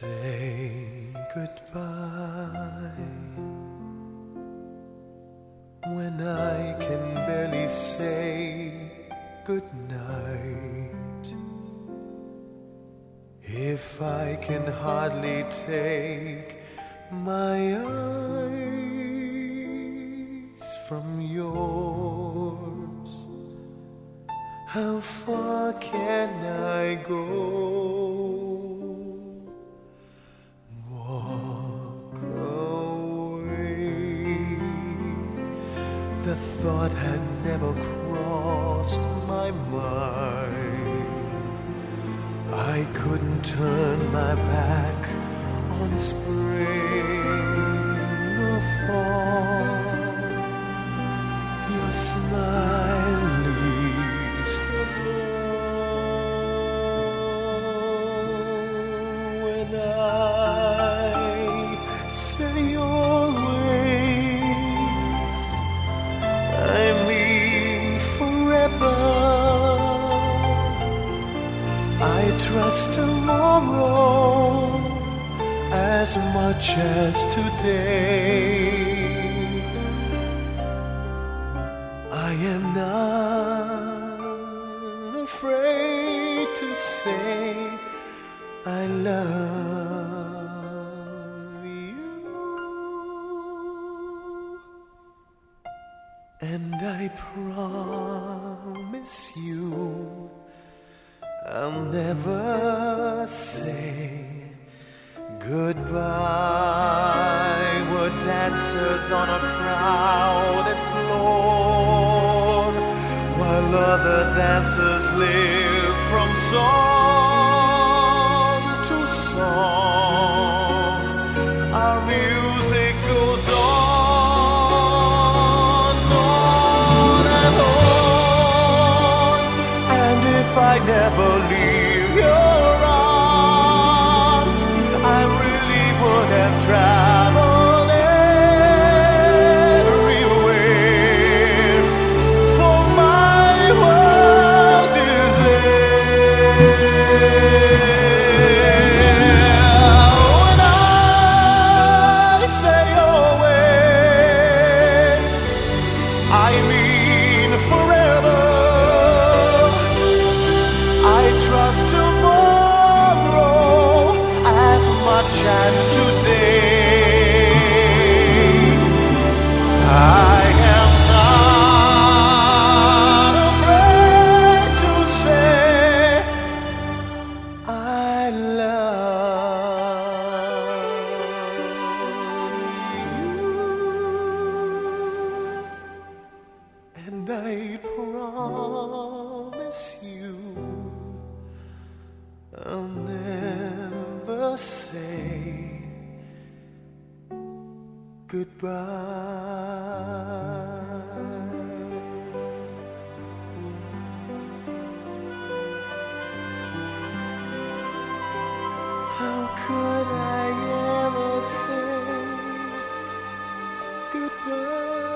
Say goodbye when I can barely say goodnight. If I can hardly take my eyes from yours, how far can I go? The thought had never crossed my mind. I couldn't turn my back on spring trust tomorrow as much as today. I am not afraid to say I love you. And I promise you I'll never say goodbye. We're dancers on a crowded floor, while other dancers live from song never leave And I promise you I'll never say goodbye. How could I ever say goodbye?